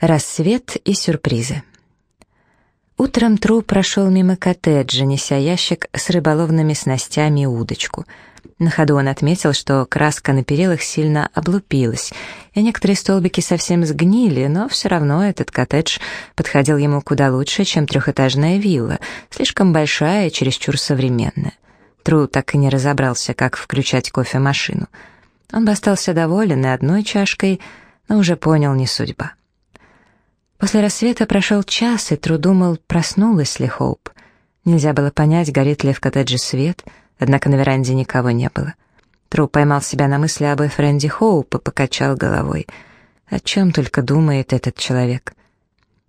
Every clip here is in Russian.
Рассвет и сюрпризы. Утром Тру прошел мимо коттеджа, неся ящик с рыболовными снастями и удочку. На ходу он отметил, что краска на перилах сильно облупилась, и некоторые столбики совсем сгнили, но все равно этот коттедж подходил ему куда лучше, чем трехэтажная вилла, слишком большая и чересчур современная. Тру так и не разобрался, как включать кофемашину. Он бы остался доволен и одной чашкой, но уже понял, не судьба. После рассвета прошел час, и Тру думал, проснулась ли Хоуп. Нельзя было понять, горит ли в коттедже свет, однако на веранде никого не было. Тру поймал себя на мысли об Эфренде Хоуп и покачал головой. О чем только думает этот человек.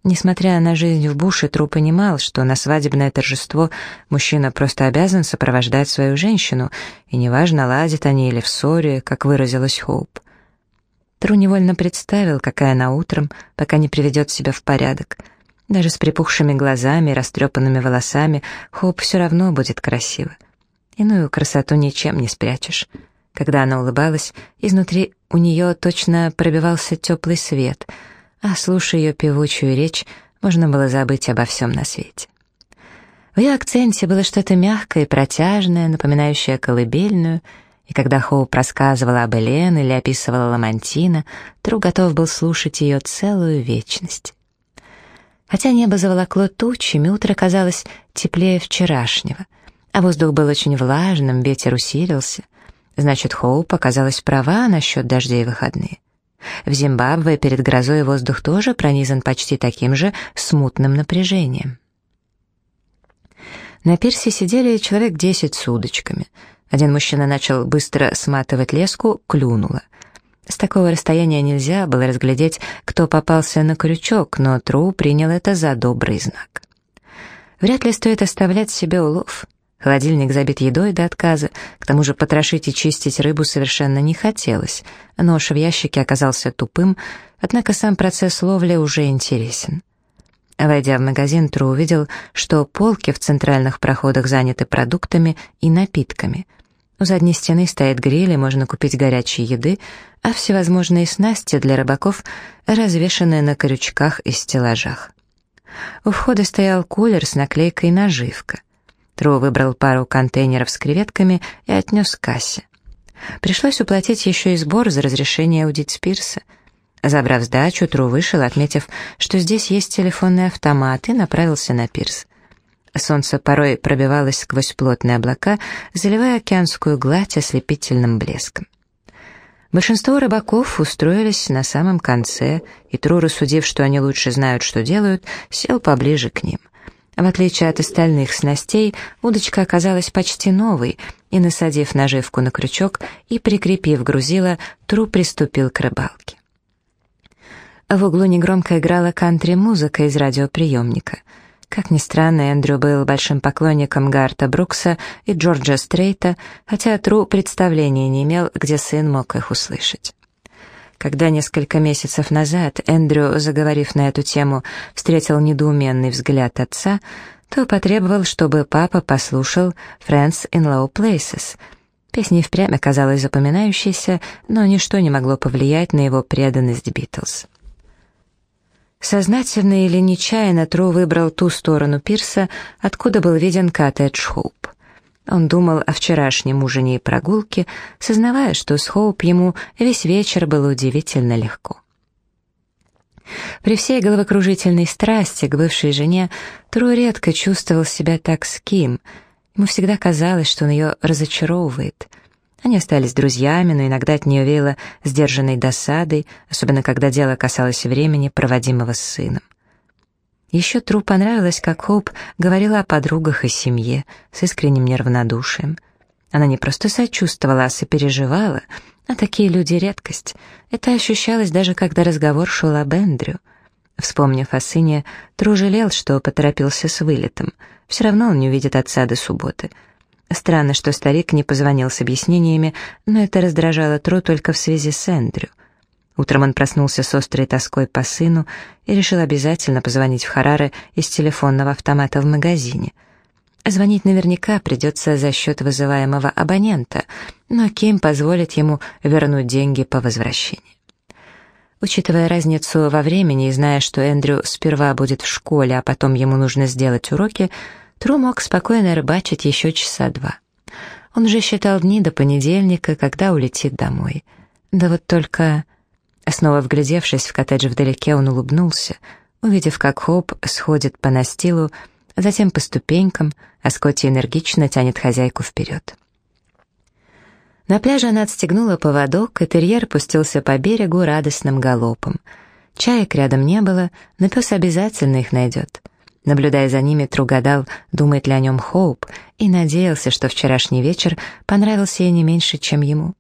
Несмотря на жизнь в Буше, Тру понимал, что на свадебное торжество мужчина просто обязан сопровождать свою женщину, и неважно, ладят они или в ссоре, как выразилась Хоуп. Тру невольно представил, какая она утром, пока не приведет себя в порядок. Даже с припухшими глазами и растрепанными волосами Хоуп все равно будет красиво. Иную красоту ничем не спрячешь. Когда она улыбалась, изнутри у нее точно пробивался теплый свет, а слушая ее певучую речь, можно было забыть обо всем на свете. В ее акценте было что-то мягкое и протяжное, напоминающее колыбельную — и когда Хоуп рассказывала об Элен или описывала Ламантина, Тру готов был слушать ее целую вечность. Хотя небо заволокло тучами, утро казалось теплее вчерашнего, а воздух был очень влажным, ветер усилился. Значит, Хоуп оказалась права насчет дождей выходные. В Зимбабве перед грозой воздух тоже пронизан почти таким же смутным напряжением. На пирсе сидели человек десять с удочками — один мужчина начал быстро сматывать леску, клюнуло. С такого расстояния нельзя было разглядеть, кто попался на крючок, но Тру принял это за добрый знак. Вряд ли стоит оставлять себе улов. Холодильник забит едой до отказа, к тому же потрошить и чистить рыбу совершенно не хотелось. Нож в ящике оказался тупым, однако сам процесс ловли уже интересен. Войдя в магазин, Тру увидел, что полки в центральных проходах заняты продуктами и напитками — у задней стены стоит гриль, и можно купить горячей еды, а всевозможные снасти для рыбаков развешаны на крючках и стеллажах. У входа стоял кулер с наклейкой «Наживка». Тру выбрал пару контейнеров с креветками и отнес к кассе. Пришлось уплатить еще и сбор за разрешение удить Спирса. Забрав сдачу, Тру вышел, отметив, что здесь есть телефонный автомат, и направился на пирс. Солнце порой пробивалось сквозь плотные облака, заливая океанскую гладь ослепительным блеском. Большинство рыбаков устроились на самом конце, и Тру, рассудив, что они лучше знают, что делают, сел поближе к ним. В отличие от остальных снастей, удочка оказалась почти новой, и, насадив наживку на крючок и прикрепив грузила, Тру приступил к рыбалке. В углу негромко играла кантри-музыка из радиоприемника — как ни странно, Эндрю был большим поклонником Гарта Брукса и Джорджа Стрейта, хотя Тру представления не имел, где сын мог их услышать. Когда несколько месяцев назад Эндрю, заговорив на эту тему, встретил недоуменный взгляд отца, то потребовал, чтобы папа послушал «Friends in Low Places». Песня впрямь оказалась запоминающейся, но ничто не могло повлиять на его преданность Битлз. Сознательно или нечаянно Тру выбрал ту сторону пирса, откуда был виден коттедж Хоуп. Он думал о вчерашнем ужине и прогулке, сознавая, что с Хоуп ему весь вечер было удивительно легко. При всей головокружительной страсти к бывшей жене Тру редко чувствовал себя так с Ким. Ему всегда казалось, что он ее разочаровывает — они остались друзьями, но иногда от нее веяло сдержанной досадой, особенно когда дело касалось времени, проводимого с сыном. Еще Тру понравилось, как Хоуп говорила о подругах и семье с искренним неравнодушием. Она не просто сочувствовала, а сопереживала, а такие люди — редкость. Это ощущалось даже когда разговор шел об Эндрю. Вспомнив о сыне, Тру жалел, что поторопился с вылетом. Все равно он не увидит отца до субботы — Странно, что старик не позвонил с объяснениями, но это раздражало Тру только в связи с Эндрю. Утром он проснулся с острой тоской по сыну и решил обязательно позвонить в Хараре из телефонного автомата в магазине. Звонить наверняка придется за счет вызываемого абонента, но Ким позволит ему вернуть деньги по возвращении. Учитывая разницу во времени и зная, что Эндрю сперва будет в школе, а потом ему нужно сделать уроки, Тру мог спокойно рыбачить еще часа два. Он уже считал дни до понедельника, когда улетит домой. Да вот только... Снова вглядевшись в коттедж вдалеке, он улыбнулся, увидев, как Хоуп сходит по настилу, затем по ступенькам, а Скотти энергично тянет хозяйку вперед. На пляже она отстегнула поводок, и терьер пустился по берегу радостным галопом. Чаек рядом не было, но пес обязательно их найдет. Наблюдая за ними, Тру гадал, думает ли о нем Хоуп, и надеялся, что вчерашний вечер понравился ей не меньше, чем ему.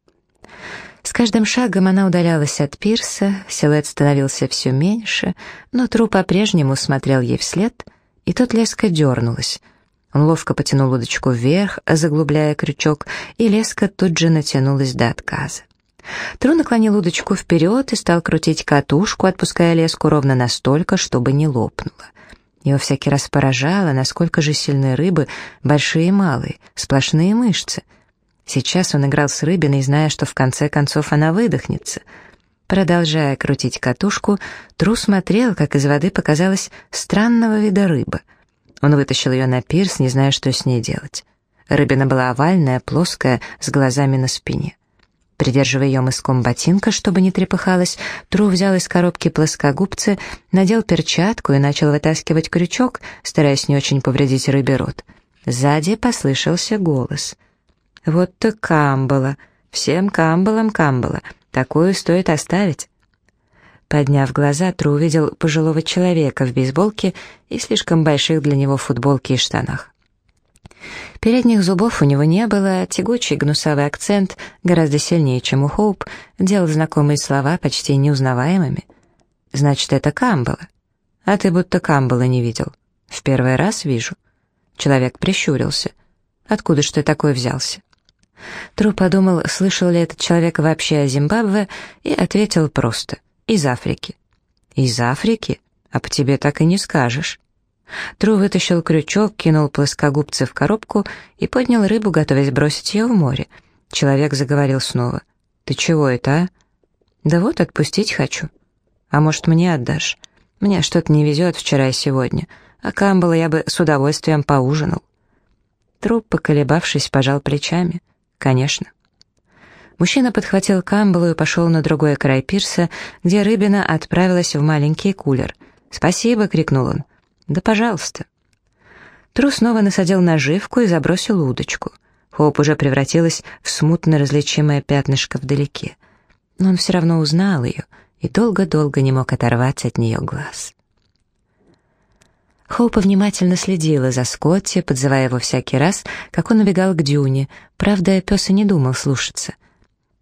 С каждым шагом она удалялась от пирса, силуэт становился все меньше, но Тру по-прежнему смотрел ей вслед, и тот леска дернулась. Он ловко потянул удочку вверх, заглубляя крючок, и леска тут же натянулась до отказа. Тру наклонил удочку вперед и стал крутить катушку, отпуская леску ровно настолько, чтобы не лопнула. Его всякий раз поражало, насколько же сильны рыбы, большие и малые, сплошные мышцы. Сейчас он играл с рыбиной, зная, что в конце концов она выдохнется. Продолжая крутить катушку, Тру смотрел, как из воды показалась странного вида рыба. Он вытащил ее на пирс, не зная, что с ней делать. Рыбина была овальная, плоская, с глазами на спине. Придерживая ее мыском ботинка, чтобы не трепыхалась, Тру взял из коробки плоскогубцы, надел перчатку и начал вытаскивать крючок, стараясь не очень повредить рыбе рот. Сзади послышался голос. «Вот то камбала! Всем камбалам камбала! Такую стоит оставить!» Подняв глаза, Тру увидел пожилого человека в бейсболке и слишком больших для него футболке и штанах. Передних зубов у него не было, тягучий гнусавый акцент, гораздо сильнее, чем у Хоуп, делал знакомые слова почти неузнаваемыми. «Значит, это Камбала. А ты будто Камбала не видел. В первый раз вижу». Человек прищурился. «Откуда ж ты такой взялся?» Тру подумал, слышал ли этот человек вообще о Зимбабве, и ответил просто «Из Африки». «Из Африки? А по тебе так и не скажешь». Тру вытащил крючок, кинул плоскогубцы в коробку и поднял рыбу, готовясь бросить ее в море. Человек заговорил снова. «Ты чего это, а?» «Да вот, отпустить хочу». «А может, мне отдашь? Мне что-то не везет вчера и сегодня, а камбала я бы с удовольствием поужинал». Труп, поколебавшись, пожал плечами. «Конечно». Мужчина подхватил камбалу и пошел на другой край пирса, где рыбина отправилась в маленький кулер. «Спасибо!» — крикнул он. «Да, пожалуйста». Тру снова насадил наживку и забросил удочку. Хоуп уже превратилась в смутно различимое пятнышко вдалеке. Но он все равно узнал ее и долго-долго не мог оторвать от нее глаз. Хоупа внимательно следила за Скотти, подзывая его всякий раз, как он убегал к Дюне, правда, пес и не думал слушаться.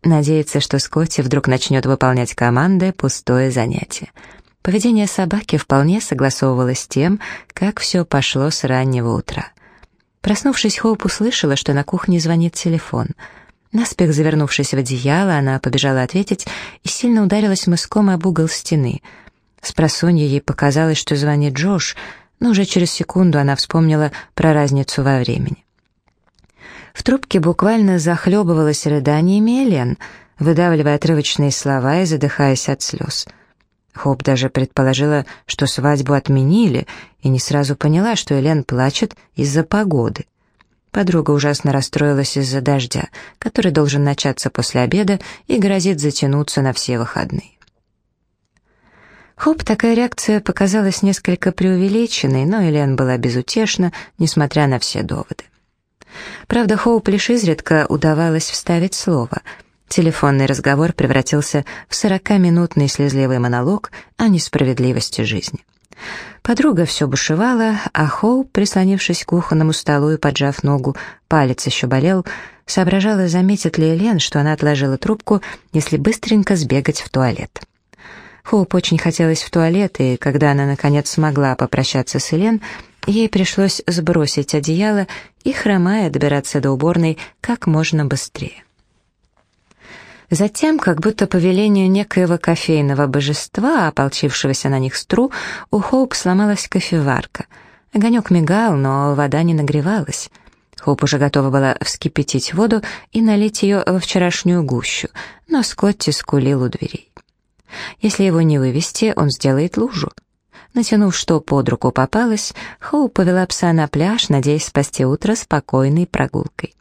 Надеяться, что Скотти вдруг начнет выполнять команды — пустое занятие — Поведение собаки вполне согласовывалось с тем, как все пошло с раннего утра. Проснувшись, Хоуп услышала, что на кухне звонит телефон. Наспех завернувшись в одеяло, она побежала ответить и сильно ударилась мыском об угол стены. С ей показалось, что звонит Джош, но уже через секунду она вспомнила про разницу во времени. В трубке буквально захлебывалась рыданиями Элен, выдавливая отрывочные слова и задыхаясь от слез — Хоп даже предположила, что свадьбу отменили, и не сразу поняла, что Элен плачет из-за погоды. Подруга ужасно расстроилась из-за дождя, который должен начаться после обеда и грозит затянуться на все выходные. Хоп, такая реакция показалась несколько преувеличенной, но Элен была безутешна, несмотря на все доводы. Правда, Хоуп лишь изредка удавалось вставить слово — Телефонный разговор превратился в сорокаминутный слезливый монолог о несправедливости жизни. Подруга все бушевала, а Хоу, прислонившись к кухонному столу и поджав ногу, палец еще болел, соображала, заметит ли Элен, что она отложила трубку, если быстренько сбегать в туалет. Хоуп очень хотелось в туалет, и когда она, наконец, смогла попрощаться с Элен, ей пришлось сбросить одеяло и, хромая, добираться до уборной как можно быстрее. Затем, как будто по велению некоего кофейного божества, ополчившегося на них стру, у Хоуп сломалась кофеварка. Огонек мигал, но вода не нагревалась. Хоуп уже готова была вскипятить воду и налить ее во вчерашнюю гущу, но Скотти скулил у дверей. Если его не вывести, он сделает лужу. Натянув что под руку попалось, Хоуп повела пса на пляж, надеясь спасти утро спокойной прогулкой.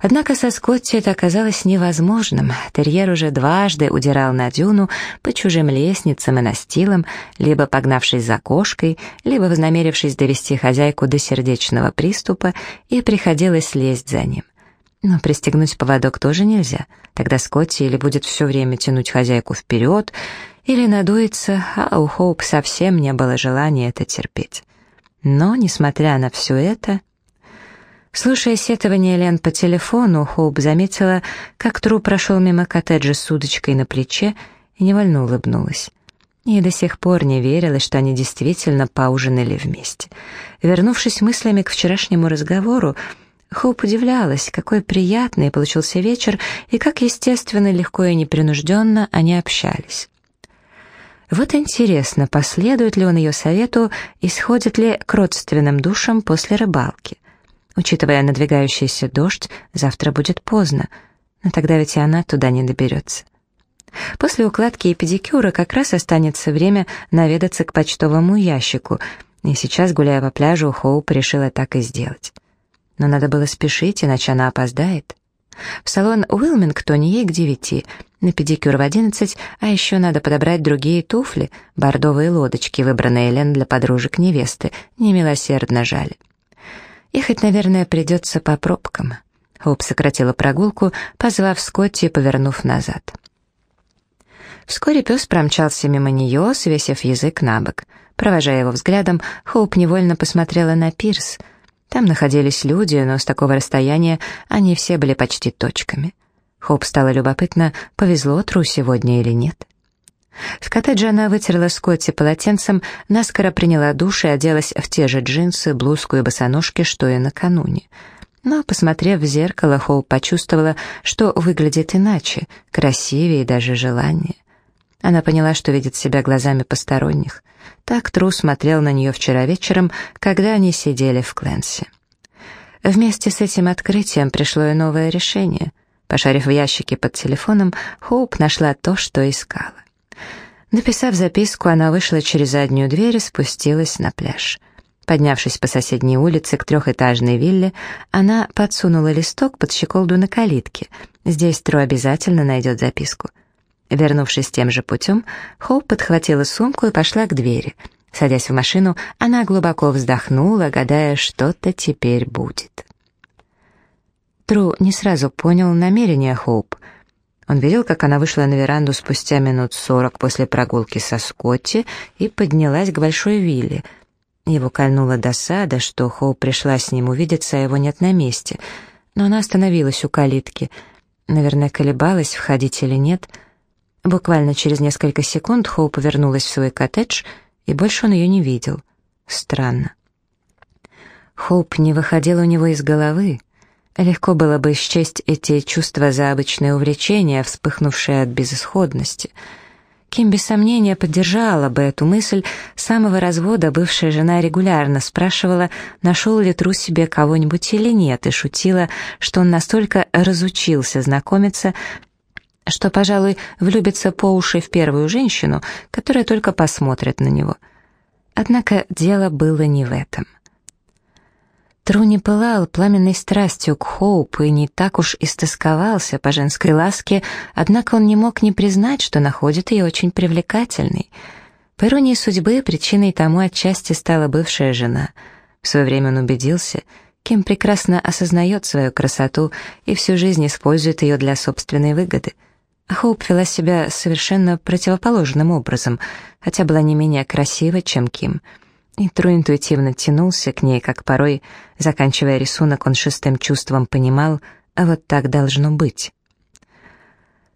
Однако со Скотти это оказалось невозможным. Терьер уже дважды удирал на дюну по чужим лестницам и настилам, либо погнавшись за кошкой, либо вознамерившись довести хозяйку до сердечного приступа, и приходилось лезть за ним. Но пристегнуть поводок тоже нельзя. Тогда Скотти или будет все время тянуть хозяйку вперед, или надуется, а у Хоуп совсем не было желания это терпеть. Но, несмотря на все это... Слушая сетование Лен по телефону, Хоуп заметила, как Тру прошел мимо коттеджа с удочкой на плече и невольно улыбнулась. И до сих пор не верила, что они действительно поужинали вместе. Вернувшись мыслями к вчерашнему разговору, Хоуп удивлялась, какой приятный получился вечер и как естественно, легко и непринужденно они общались. Вот интересно, последует ли он ее совету и сходит ли к родственным душам после рыбалки. Учитывая надвигающийся дождь, завтра будет поздно, но тогда ведь и она туда не доберется. После укладки и педикюра как раз останется время наведаться к почтовому ящику, и сейчас, гуляя по пляжу, Хоуп решила так и сделать. Но надо было спешить, иначе она опоздает. В салон Уилмингтоне ей к девяти, на педикюр в одиннадцать, а еще надо подобрать другие туфли, бордовые лодочки, выбранные Элен для подружек невесты, немилосердно жаль. Ехать, наверное, придется по пробкам. Хоуп сократила прогулку, позвав Скотти и повернув назад. Вскоре пес промчался мимо нее, свесив язык на бок. Провожая его взглядом, Хоуп невольно посмотрела на пирс — там находились люди, но с такого расстояния они все были почти точками. Хоп стало любопытно, повезло Тру сегодня или нет. В коттедже она вытерла Скотти полотенцем, наскоро приняла душ и оделась в те же джинсы, блузку и босоножки, что и накануне. Но, посмотрев в зеркало, Хоуп почувствовала, что выглядит иначе, красивее и даже желаннее. Она поняла, что видит себя глазами посторонних. Так Тру смотрел на нее вчера вечером, когда они сидели в Кленсе. Вместе с этим открытием пришло и новое решение. Пошарив в ящике под телефоном, Хоуп нашла то, что искала. Написав записку, она вышла через заднюю дверь и спустилась на пляж. Поднявшись по соседней улице к трехэтажной вилле, она подсунула листок под щеколду на калитке. Здесь Тру обязательно найдет записку — Вернувшись тем же путем, Хоуп подхватила сумку и пошла к двери. Садясь в машину, она глубоко вздохнула, гадая, что-то теперь будет. Тру не сразу понял намерения Хоуп. Он видел, как она вышла на веранду спустя минут сорок после прогулки со Скотти и поднялась к большой вилле. Его кольнула досада, что Хоуп пришла с ним увидеться, а его нет на месте. Но она остановилась у калитки. Наверное, колебалась, входить или нет — Буквально через несколько секунд Хоу повернулась в свой коттедж, и больше он ее не видел. Странно. Хоуп не выходил у него из головы. Легко было бы счесть эти чувства за обычное увлечение, вспыхнувшее от безысходности. Ким без сомнения поддержала бы эту мысль, с самого развода бывшая жена регулярно спрашивала, нашел ли Тру себе кого-нибудь или нет, и шутила, что он настолько разучился знакомиться, что, пожалуй, влюбится по уши в первую женщину, которая только посмотрит на него. Однако дело было не в этом. Труни пылал пламенной страстью к Хоуп и не так уж истосковался по женской ласке, однако он не мог не признать, что находит ее очень привлекательной. По иронии судьбы, причиной тому отчасти стала бывшая жена. В свое время он убедился, Кем прекрасно осознает свою красоту и всю жизнь использует ее для собственной выгоды — Хоуп вела себя совершенно противоположным образом, хотя была не менее красива, чем Ким. И Тру интуитивно тянулся к ней, как порой, заканчивая рисунок, он шестым чувством понимал, а вот так должно быть.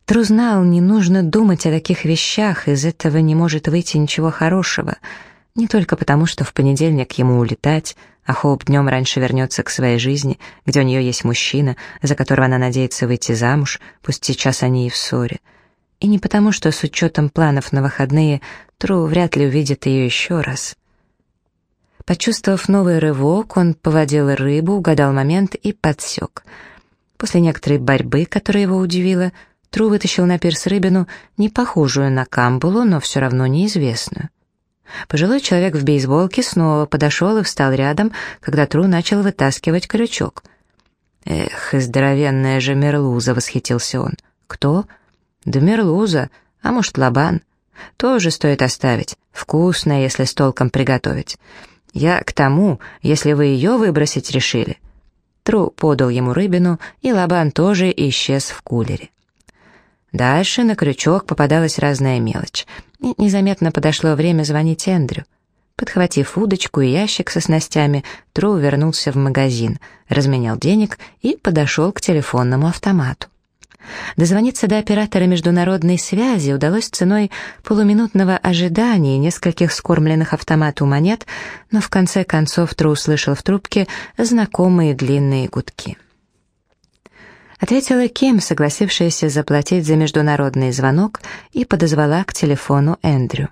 Тру знал, не нужно думать о таких вещах, из этого не может выйти ничего хорошего, не только потому, что в понедельник ему улетать, а Хоуп днем раньше вернется к своей жизни, где у нее есть мужчина, за которого она надеется выйти замуж, пусть сейчас они и в ссоре. И не потому, что с учетом планов на выходные Тру вряд ли увидит ее еще раз. Почувствовав новый рывок, он поводил рыбу, угадал момент и подсек. После некоторой борьбы, которая его удивила, Тру вытащил на пирс рыбину, не похожую на камбулу, но все равно неизвестную. Пожилой человек в бейсболке снова подошел и встал рядом, когда Тру начал вытаскивать крючок. «Эх, здоровенная же мерлуза!» — восхитился он. «Кто?» «Да мерлуза, а может, лобан. Тоже стоит оставить. Вкусно, если с толком приготовить. Я к тому, если вы ее выбросить решили». Тру подал ему рыбину, и лобан тоже исчез в кулере. Дальше на крючок попадалась разная мелочь, и незаметно подошло время звонить Эндрю. Подхватив удочку и ящик со снастями, Тру вернулся в магазин, разменял денег и подошел к телефонному автомату. Дозвониться до оператора международной связи удалось ценой полуминутного ожидания и нескольких скормленных автомату монет, но в конце концов Тру услышал в трубке знакомые длинные гудки. Ответила Ким, согласившаяся заплатить за международный звонок, и подозвала к телефону Эндрю.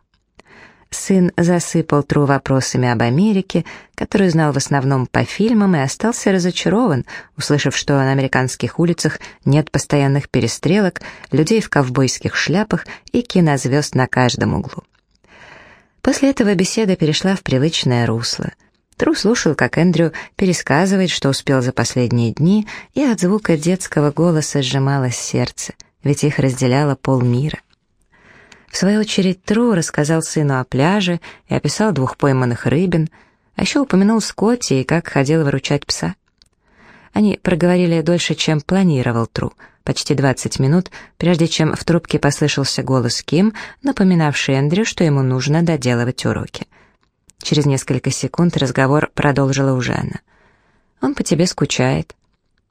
Сын засыпал Тру вопросами об Америке, который знал в основном по фильмам, и остался разочарован, услышав, что на американских улицах нет постоянных перестрелок, людей в ковбойских шляпах и кинозвезд на каждом углу. После этого беседа перешла в привычное русло. Тру слушал, как Эндрю пересказывает, что успел за последние дни, и от звука детского голоса сжималось сердце, ведь их разделяло полмира. В свою очередь Тру рассказал сыну о пляже и описал двух пойманных рыбин, а еще упомянул Скотти и как ходил выручать пса. Они проговорили дольше, чем планировал Тру, почти 20 минут, прежде чем в трубке послышался голос Ким, напоминавший Эндрю, что ему нужно доделывать уроки. Через несколько секунд разговор продолжила уже она. «Он по тебе скучает».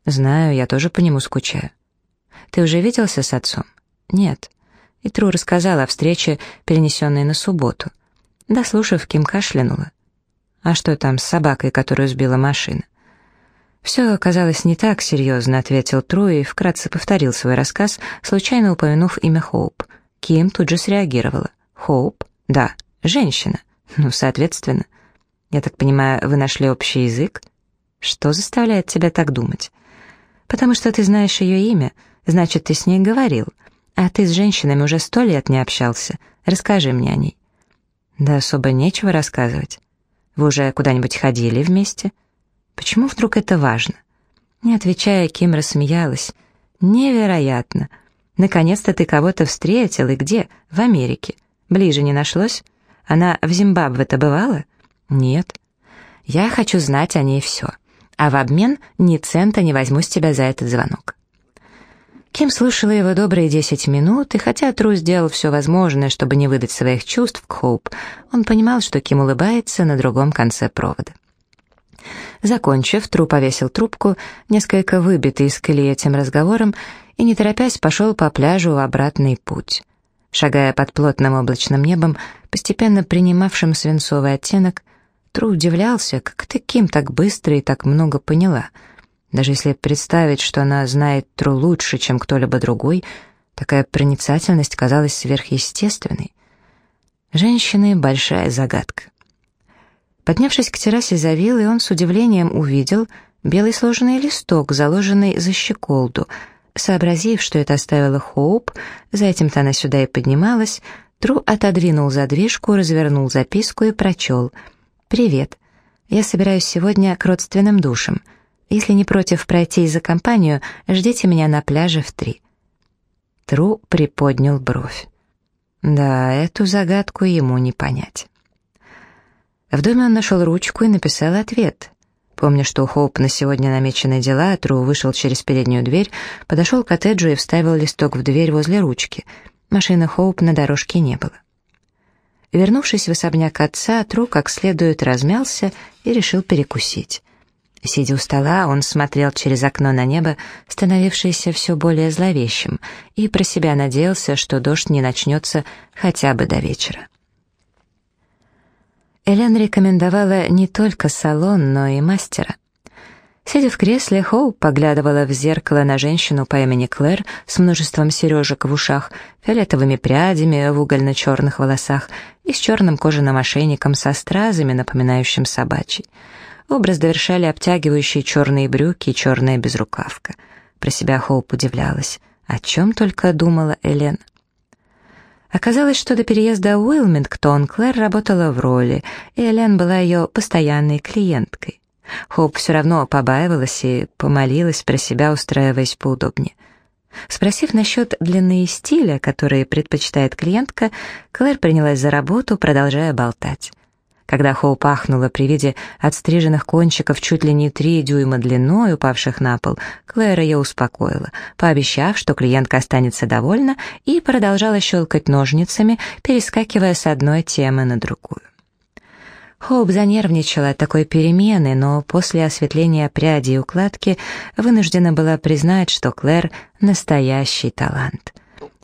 «Знаю, я тоже по нему скучаю». «Ты уже виделся с отцом?» «Нет». И Тру рассказала о встрече, перенесенной на субботу. Дослушав, Ким кашлянула. «А что там с собакой, которую сбила машина?» «Все оказалось не так серьезно», — ответил Тру и вкратце повторил свой рассказ, случайно упомянув имя Хоуп. Ким тут же среагировала. «Хоуп? Да, женщина. Ну, соответственно. Я так понимаю, вы нашли общий язык? Что заставляет тебя так думать? Потому что ты знаешь ее имя, значит, ты с ней говорил. А ты с женщинами уже сто лет не общался. Расскажи мне о ней». «Да особо нечего рассказывать. Вы уже куда-нибудь ходили вместе? Почему вдруг это важно?» Не отвечая, Ким рассмеялась. «Невероятно! Наконец-то ты кого-то встретил, и где? В Америке. Ближе не нашлось? Она в Зимбабве-то бывала?» «Нет». «Я хочу знать о ней все. А в обмен ни цента не возьму с тебя за этот звонок». Ким слушала его добрые десять минут, и хотя Тру сделал все возможное, чтобы не выдать своих чувств к Хоуп, он понимал, что Ким улыбается на другом конце провода. Закончив, Тру повесил трубку, несколько выбитый из колеи этим разговором, и, не торопясь, пошел по пляжу в обратный путь. Шагая под плотным облачным небом, постепенно принимавшим свинцовый оттенок, Тру удивлялся, как ты Ким так быстро и так много поняла — даже если представить, что она знает Тру лучше, чем кто-либо другой, такая проницательность казалась сверхъестественной. Женщины — большая загадка. Поднявшись к террасе за виллой, он с удивлением увидел белый сложенный листок, заложенный за щеколду. Сообразив, что это оставила Хоуп, за этим-то она сюда и поднималась, Тру отодвинул задвижку, развернул записку и прочел. «Привет. Я собираюсь сегодня к родственным душам. Если не против пройти за компанию, ждите меня на пляже в три». Тру приподнял бровь. Да, эту загадку ему не понять. В доме он нашел ручку и написал ответ. Помня, что у Хоуп на сегодня намечены дела, Тру вышел через переднюю дверь, подошел к коттеджу и вставил листок в дверь возле ручки. Машины Хоуп на дорожке не было. Вернувшись в особняк отца, Тру как следует размялся и решил перекусить. Сидя у стола, он смотрел через окно на небо, становившееся все более зловещим, и про себя надеялся, что дождь не начнется хотя бы до вечера. Элен рекомендовала не только салон, но и мастера. Сидя в кресле, Хоу поглядывала в зеркало на женщину по имени Клэр с множеством сережек в ушах, фиолетовыми прядями в угольно-черных волосах и с черным кожаным ошейником со стразами, напоминающим собачий. Образ довершали обтягивающие черные брюки и черная безрукавка. Про себя Хоуп удивлялась. О чем только думала Элен. Оказалось, что до переезда в Уилмингтон Клэр работала в роли, и Элен была ее постоянной клиенткой. Хоуп все равно побаивалась и помолилась про себя, устраиваясь поудобнее. Спросив насчет длины и стиля, которые предпочитает клиентка, Клэр принялась за работу, продолжая болтать. Когда Хоу пахнула при виде отстриженных кончиков чуть ли не три дюйма длиной, упавших на пол, Клэр ее успокоила, пообещав, что клиентка останется довольна, и продолжала щелкать ножницами, перескакивая с одной темы на другую. Хоуп занервничала от такой перемены, но после осветления пряди и укладки вынуждена была признать, что Клэр — настоящий талант.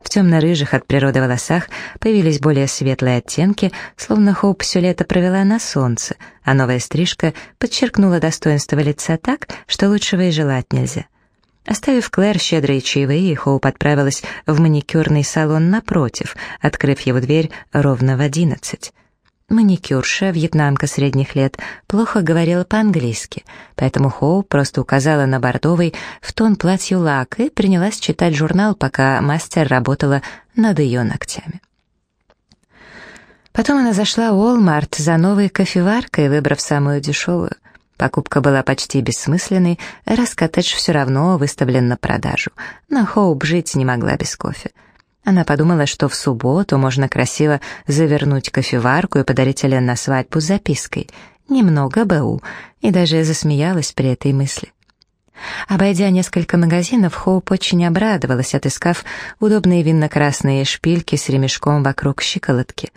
В темно-рыжих от природы волосах появились более светлые оттенки, словно Хоуп все лето провела на солнце, а новая стрижка подчеркнула достоинство лица так, что лучшего и желать нельзя. Оставив Клэр щедрые чаевые, Хоуп отправилась в маникюрный салон напротив, открыв его дверь ровно в одиннадцать. Маникюрша, вьетнамка средних лет, плохо говорила по-английски, поэтому Хоу просто указала на бордовый в тон платью лак и принялась читать журнал, пока мастер работала над ее ногтями. Потом она зашла в Walmart за новой кофеваркой, выбрав самую дешевую. Покупка была почти бессмысленной, раз коттедж все равно выставлен на продажу, но Хоуп жить не могла без кофе. Она подумала, что в субботу можно красиво завернуть кофеварку и подарить Элен на свадьбу с запиской «Немного БУ», и даже засмеялась при этой мысли. Обойдя несколько магазинов, Хоуп очень обрадовалась, отыскав удобные винно-красные шпильки с ремешком вокруг щиколотки.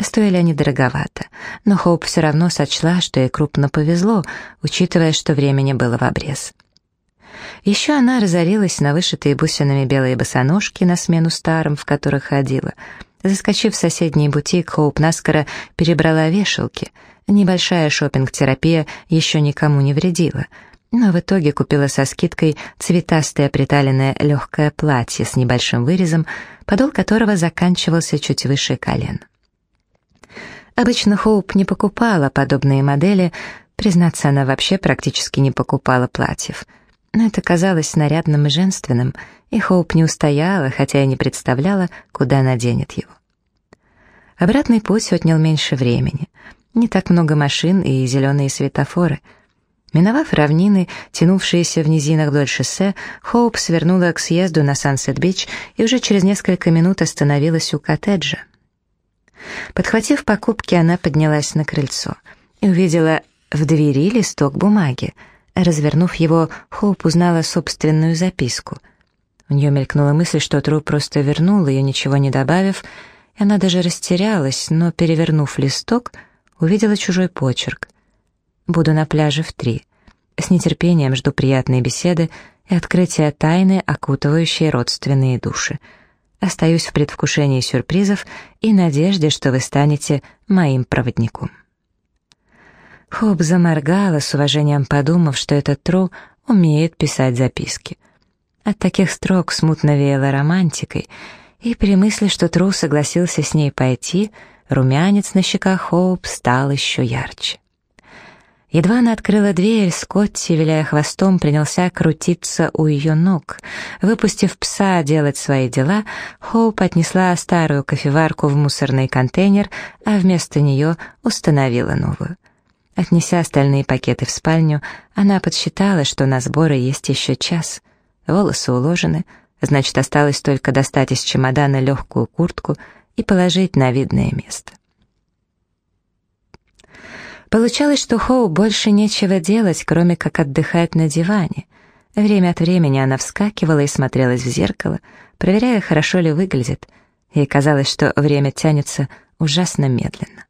Стоили они дороговато, но Хоуп все равно сочла, что ей крупно повезло, учитывая, что времени было в обрез. Еще она разорилась на вышитые бусинами белые босоножки на смену старым, в которых ходила. Заскочив в соседний бутик, Хоуп наскоро перебрала вешалки. Небольшая шопинг-терапия еще никому не вредила. Но в итоге купила со скидкой цветастое приталенное легкое платье с небольшим вырезом, подол которого заканчивался чуть выше колен. Обычно Хоуп не покупала подобные модели, признаться, она вообще практически не покупала платьев — но это казалось нарядным и женственным, и Хоуп не устояла, хотя и не представляла, куда наденет его. Обратный путь отнял меньше времени. Не так много машин и зеленые светофоры. Миновав равнины, тянувшиеся в низинах вдоль шоссе, Хоуп свернула к съезду на Сансет-Бич и уже через несколько минут остановилась у коттеджа. Подхватив покупки, она поднялась на крыльцо и увидела в двери листок бумаги — Развернув его, Хоуп узнала собственную записку. У нее мелькнула мысль, что Тру просто вернул ее, ничего не добавив, и она даже растерялась, но, перевернув листок, увидела чужой почерк. «Буду на пляже в три. С нетерпением жду приятной беседы и открытия тайны, окутывающей родственные души. Остаюсь в предвкушении сюрпризов и надежде, что вы станете моим проводником». Хоп заморгала, с уважением подумав, что этот Тру умеет писать записки. От таких строк смутно веяло романтикой, и при мысли, что Тру согласился с ней пойти, румянец на щеках Хоуп стал еще ярче. Едва она открыла дверь, Скотти, виляя хвостом, принялся крутиться у ее ног. Выпустив пса делать свои дела, Хоуп отнесла старую кофеварку в мусорный контейнер, а вместо нее установила новую. Отнеся остальные пакеты в спальню, она подсчитала, что на сборы есть еще час. Волосы уложены, значит, осталось только достать из чемодана легкую куртку и положить на видное место. Получалось, что Хоу больше нечего делать, кроме как отдыхать на диване. Время от времени она вскакивала и смотрелась в зеркало, проверяя, хорошо ли выглядит. Ей казалось, что время тянется ужасно медленно.